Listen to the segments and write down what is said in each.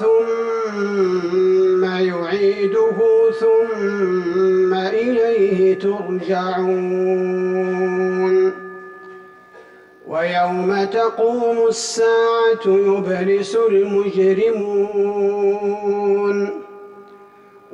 ثم يعيده ثم إليه ترجعون. ويوم تقوم الساعة يبلس المجرمون.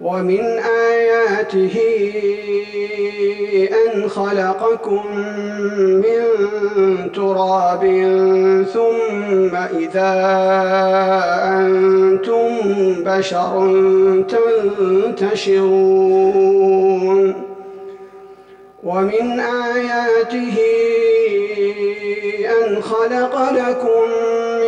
ومن آياته أن خلقكم من تراب ثم إذا أنتم بشر تنتشرون. ومن آياته أن خلق لكم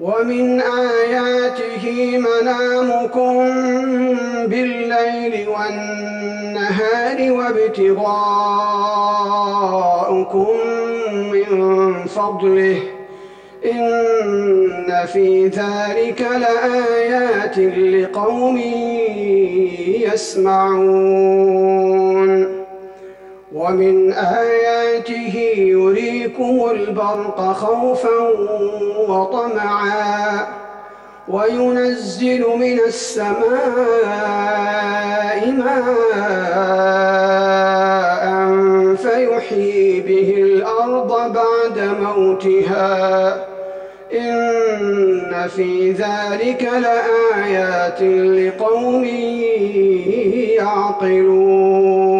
ومن آياته منامكم بالليل والنهار وابتغاءكم من فضله. إن في ذلك لآيات لقوم يسمعون. ومن آياته يريكم البرق خوفا وطمعا وينزل من السماء ماء فيحيي به الأرض بعد موتها. إن في ذلك لآيات لقوم يعقلون.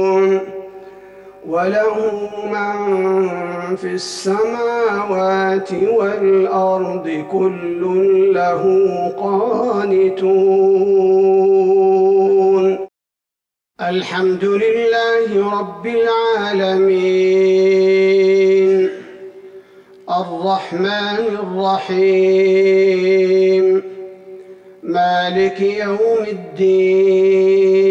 وله من في السماوات والأرض كل له قانتون. الحمد لله رب العالمين. الرحمن الرحيم. مالك يوم الدين.